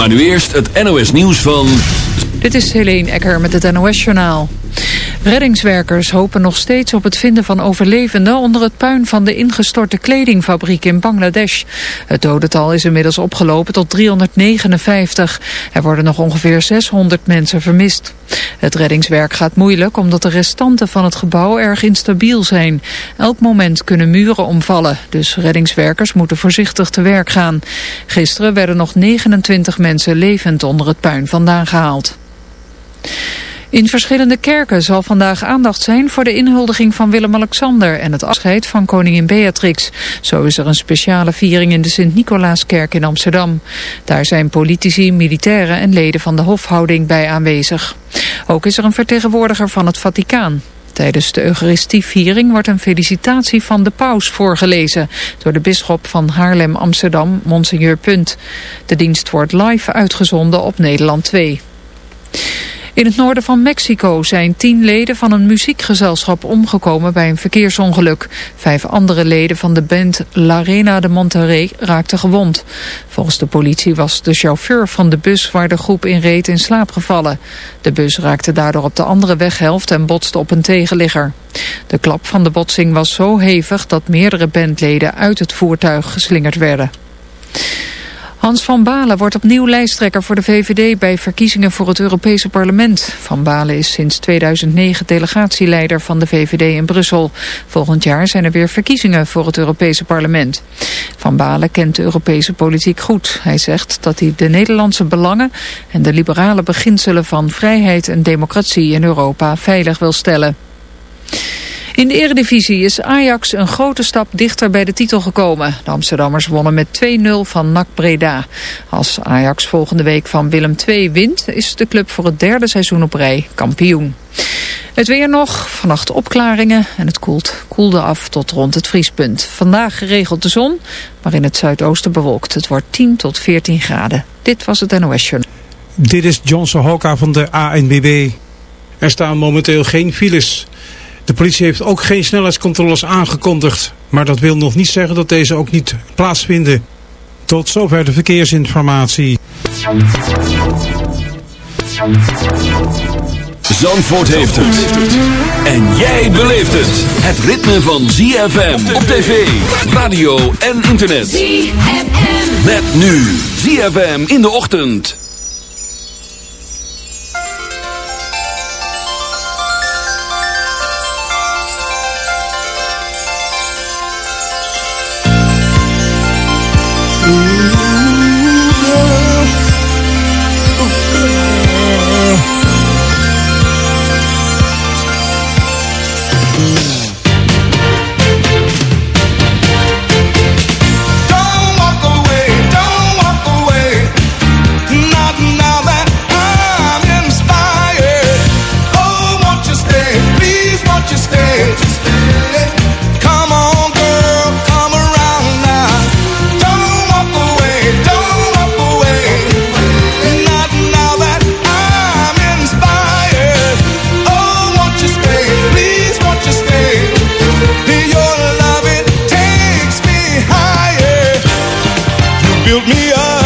Maar nu eerst het NOS nieuws van... Dit is Helene Ecker met het NOS-journaal. Reddingswerkers hopen nog steeds op het vinden van overlevenden onder het puin van de ingestorte kledingfabriek in Bangladesh. Het dodental is inmiddels opgelopen tot 359. Er worden nog ongeveer 600 mensen vermist. Het reddingswerk gaat moeilijk omdat de restanten van het gebouw erg instabiel zijn. Elk moment kunnen muren omvallen, dus reddingswerkers moeten voorzichtig te werk gaan. Gisteren werden nog 29 mensen levend onder het puin vandaan gehaald. In verschillende kerken zal vandaag aandacht zijn voor de inhuldiging van Willem-Alexander en het afscheid van koningin Beatrix. Zo is er een speciale viering in de Sint-Nicolaaskerk in Amsterdam. Daar zijn politici, militairen en leden van de hofhouding bij aanwezig. Ook is er een vertegenwoordiger van het Vaticaan. Tijdens de Eucharistieviering wordt een felicitatie van de paus voorgelezen door de bisschop van Haarlem-Amsterdam, Monseigneur Punt. De dienst wordt live uitgezonden op Nederland 2. In het noorden van Mexico zijn tien leden van een muziekgezelschap omgekomen bij een verkeersongeluk. Vijf andere leden van de band La Reina de Monterrey raakten gewond. Volgens de politie was de chauffeur van de bus waar de groep in reed in slaap gevallen. De bus raakte daardoor op de andere weghelft en botste op een tegenligger. De klap van de botsing was zo hevig dat meerdere bandleden uit het voertuig geslingerd werden. Hans van Balen wordt opnieuw lijsttrekker voor de VVD bij verkiezingen voor het Europese parlement. Van Balen is sinds 2009 delegatieleider van de VVD in Brussel. Volgend jaar zijn er weer verkiezingen voor het Europese parlement. Van Balen kent de Europese politiek goed. Hij zegt dat hij de Nederlandse belangen en de liberale beginselen van vrijheid en democratie in Europa veilig wil stellen. In de eredivisie is Ajax een grote stap dichter bij de titel gekomen. De Amsterdammers wonnen met 2-0 van NAC Breda. Als Ajax volgende week van Willem II wint... is de club voor het derde seizoen op rij kampioen. Het weer nog, vannacht opklaringen en het koelt, koelde af tot rond het vriespunt. Vandaag geregeld de zon, maar in het zuidoosten bewolkt. Het wordt 10 tot 14 graden. Dit was het NOS Journal. Dit is Johnson Hoka van de ANBB. Er staan momenteel geen files... De politie heeft ook geen snelheidscontroles aangekondigd. Maar dat wil nog niet zeggen dat deze ook niet plaatsvinden. Tot zover de verkeersinformatie. Zandvoort heeft het. En jij beleeft het. Het ritme van ZFM op tv, radio en internet. ZFM. Met nu ZFM in de ochtend. me up.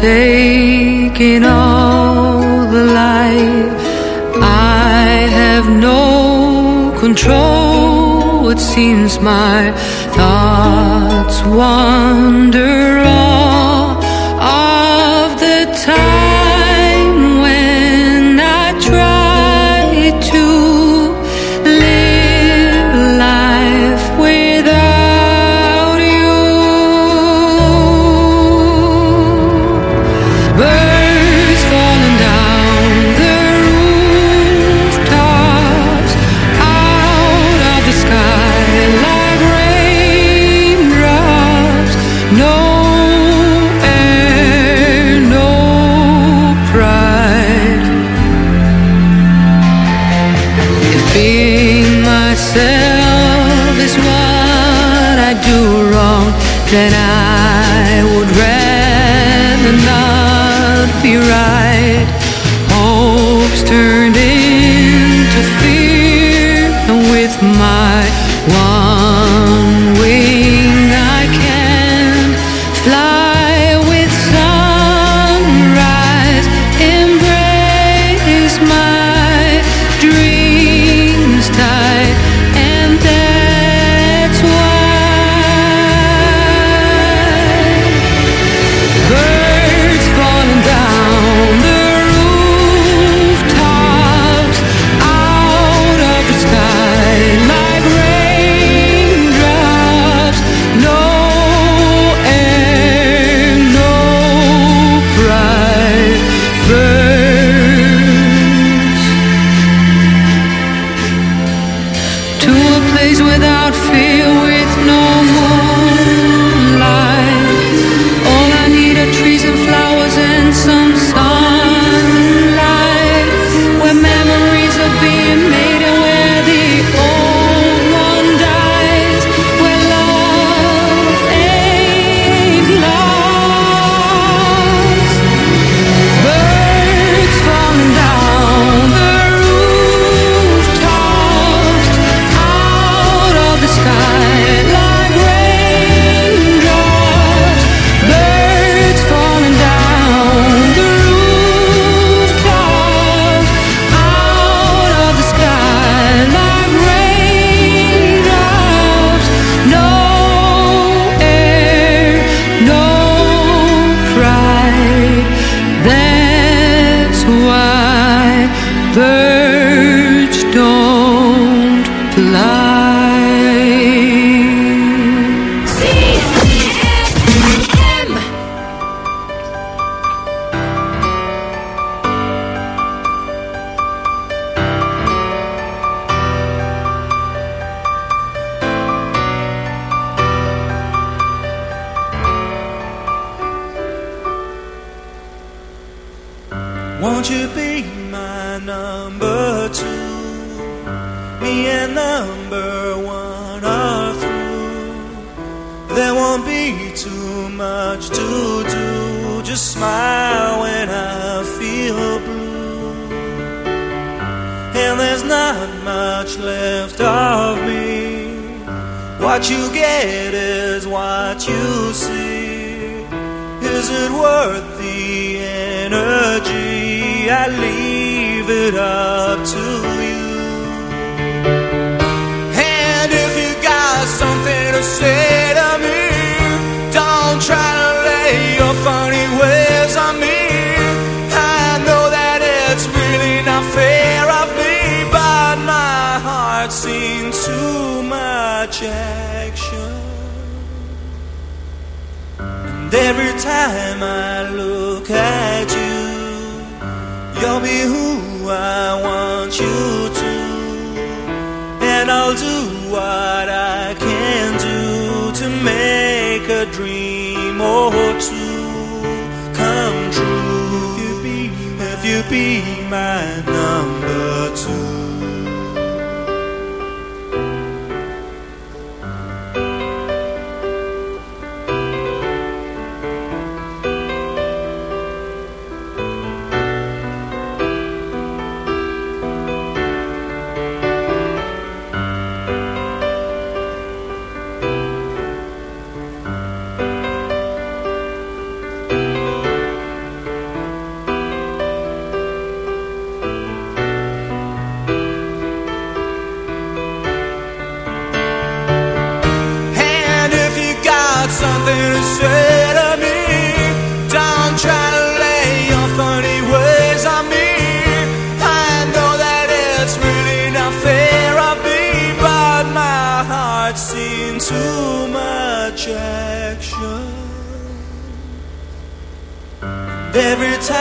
taking all the light. I have no control. It seems my thoughts wander And I'll do what I can do to make a dream or two come true. If you be, if you be my number two.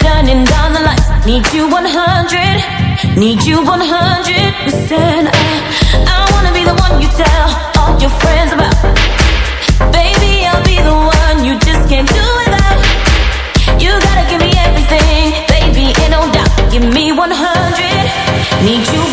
turning down the lights. Need you 100, need you 100%. I, I wanna be the one you tell all your friends about. Baby, I'll be the one you just can't do without. You gotta give me everything, baby, ain't no doubt. Give me 100, need you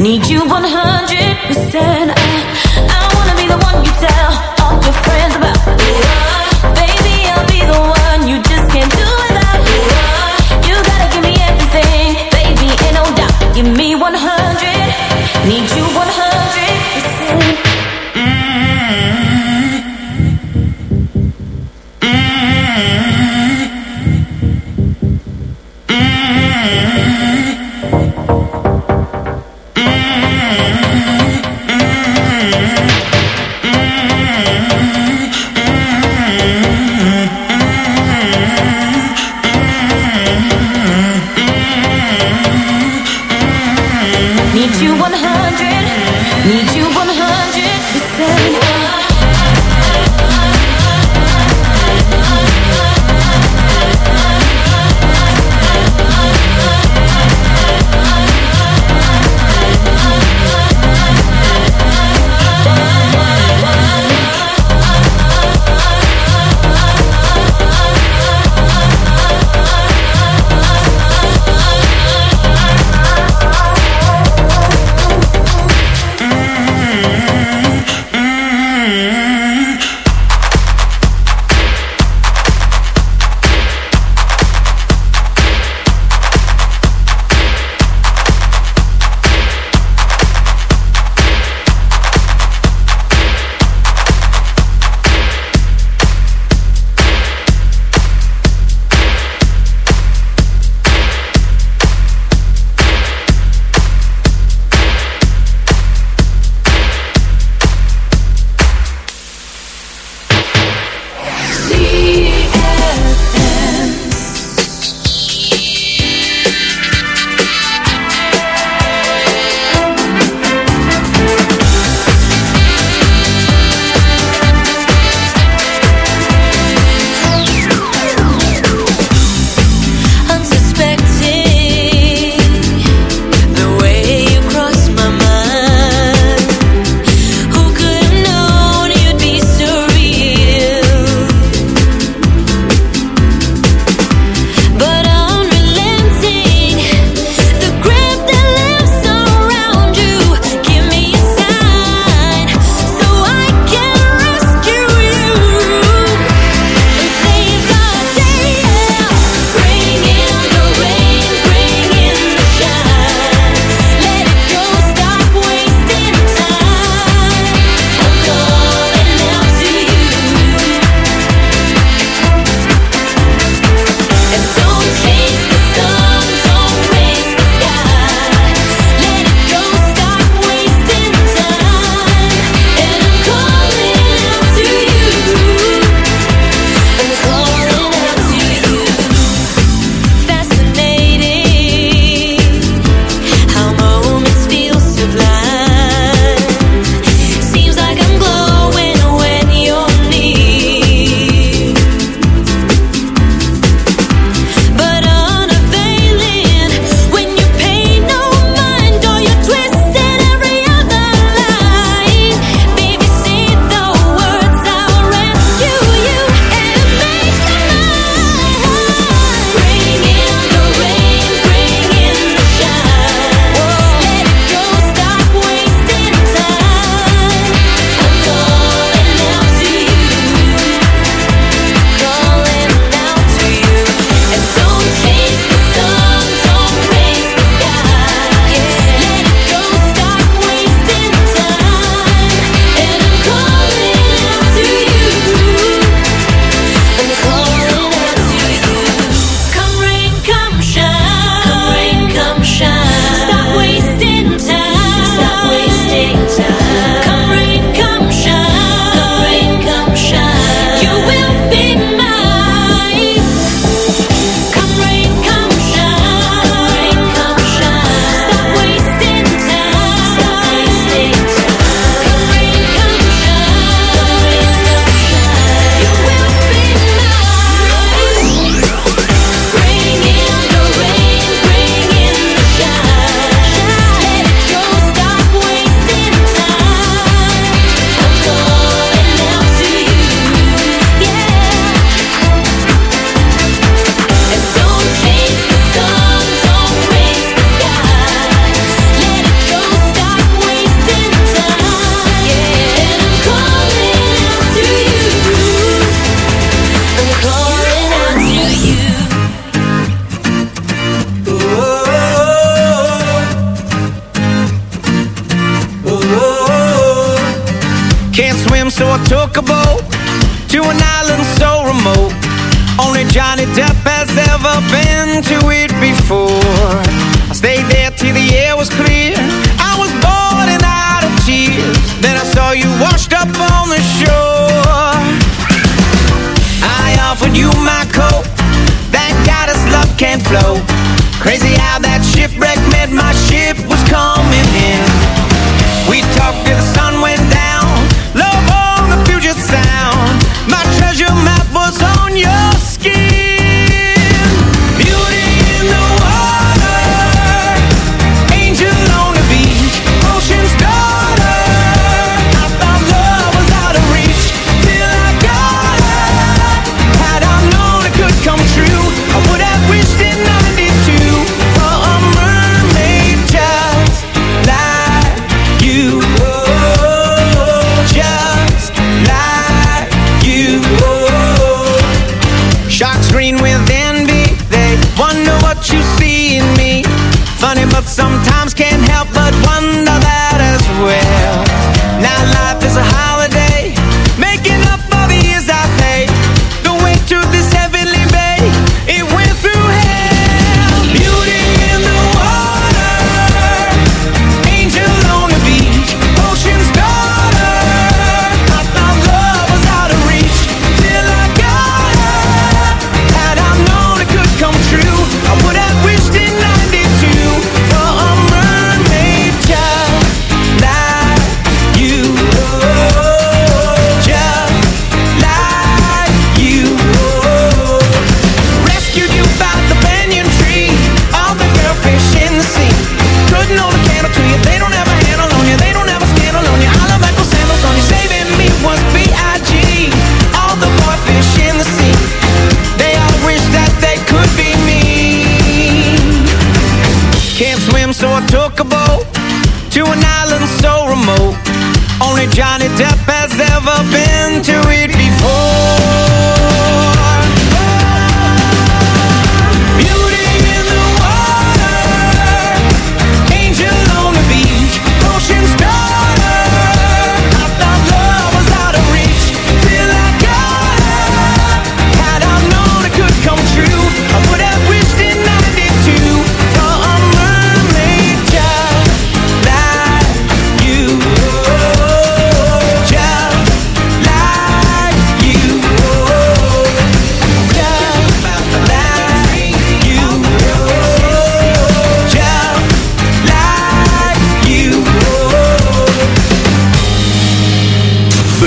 Need you 100%. did you wonder what you see in me. Funny, but sometimes can't help but wonder that as well.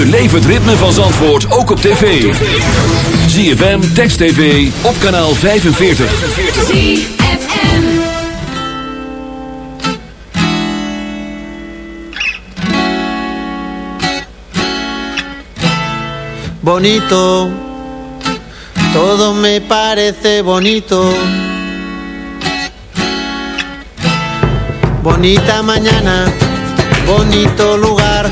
Beleef het ritme van Zandvoort ook op tv. ZFM, Text TV, op kanaal 45. ZFM. bonito, todo me parece bonito. Bonita mañana, bonito lugar,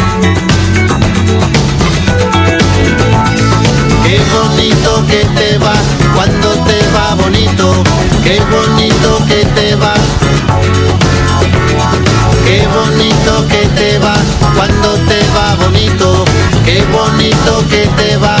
bonito que te va, cuando te va bonito, qué bonito que te va. Qué bonito que te va, cuando te va bonito, qué bonito que te va.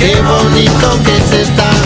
Qué bonito que se está.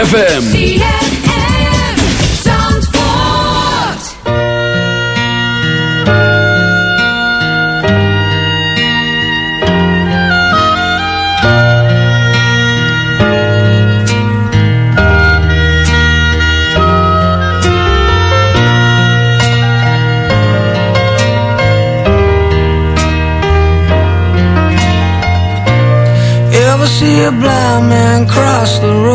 ZFM. See a blind man cross the road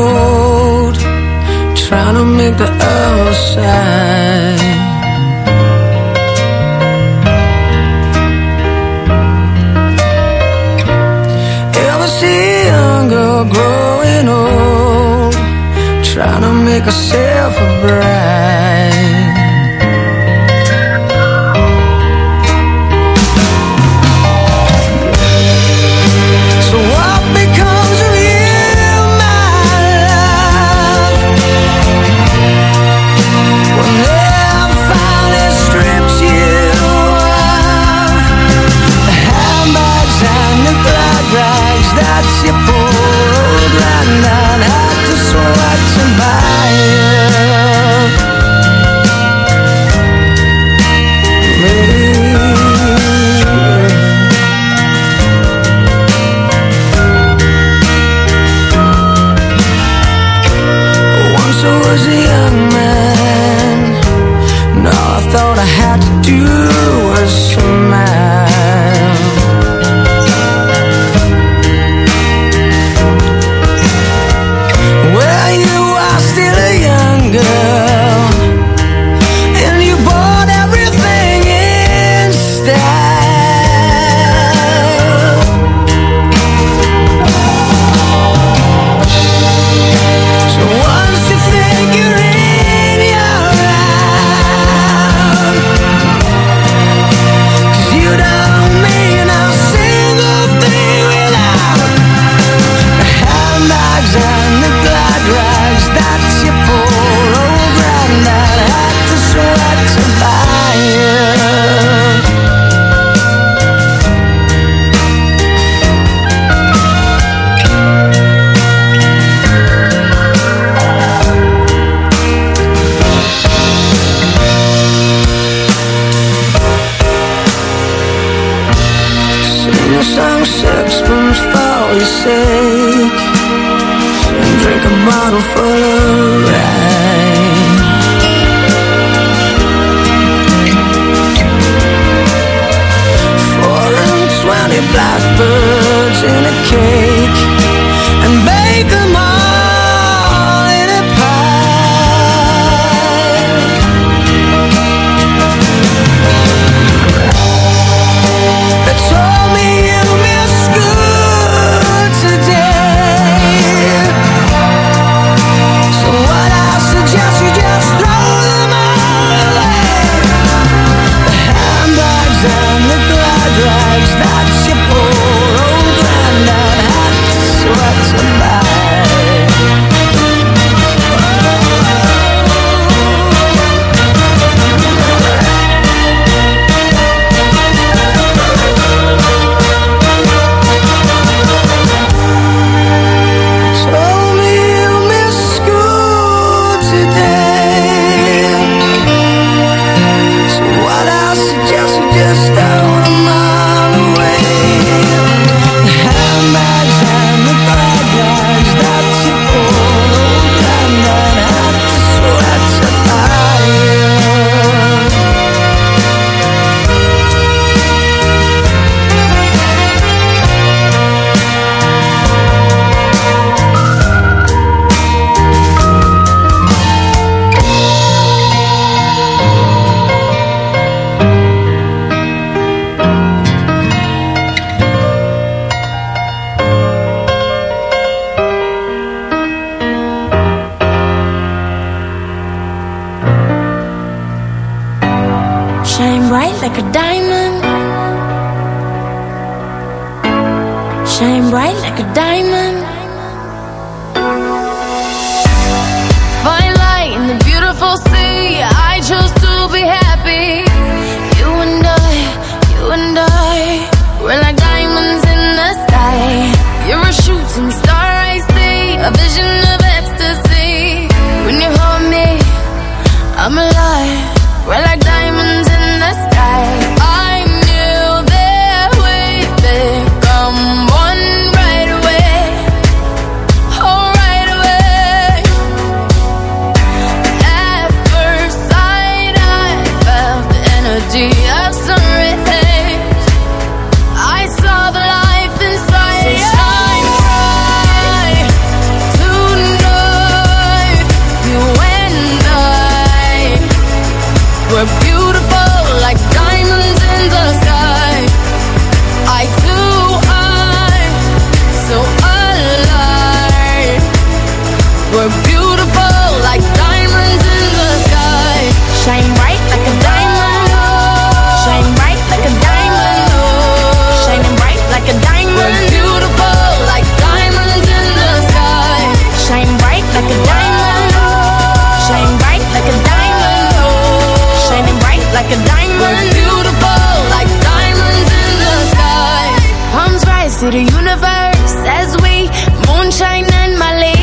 like a diamond. We're beautiful like diamonds in the sky. Palms rise to the universe as we moonshine and Mali.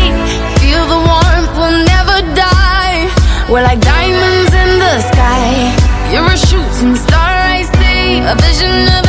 Feel the warmth, we'll never die. We're like diamonds in the sky. You're a shooting star, I see. A vision of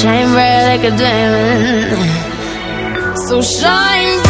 shine bright like a diamond. So shine bright.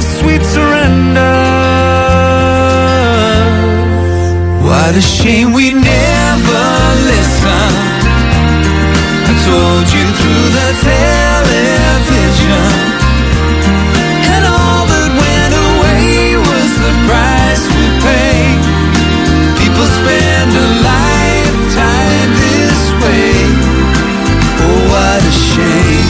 of sweet surrender? What a shame we never listened. I told you through the television. And all that went away was the price we pay. People spend a lifetime this way. Oh, what a shame.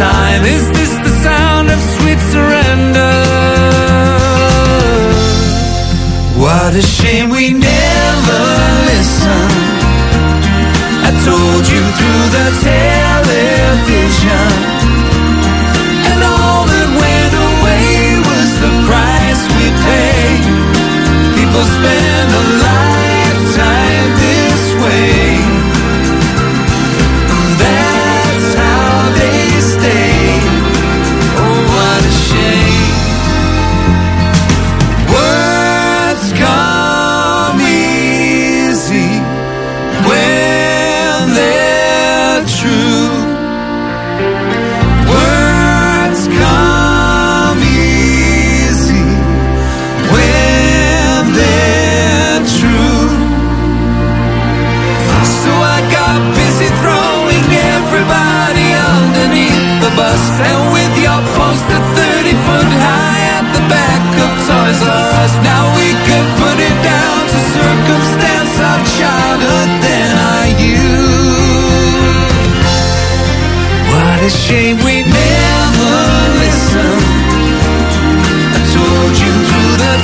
time. Is this the sound of sweet surrender? What a shame we never listened. I told you through the television. R Us. Now we could put it down to circumstance of childhood, then are you? What a shame we never listened. I told you through the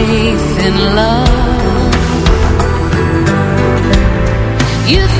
faith in love. You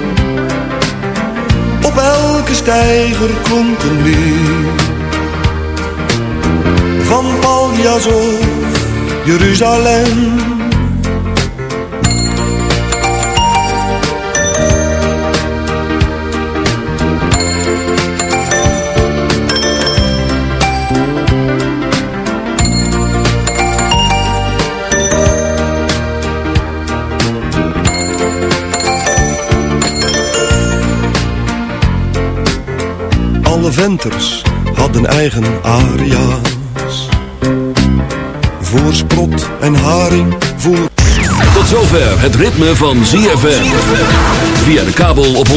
Steiger klonk een lied. Van Paljas of Jeruzalem. Alle venters hadden eigen aria's. Voor sprot en haring, voor... Tot zover het ritme van ZFM. Via de kabel op 104.5.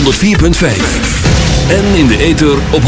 En in de ether op 106.9.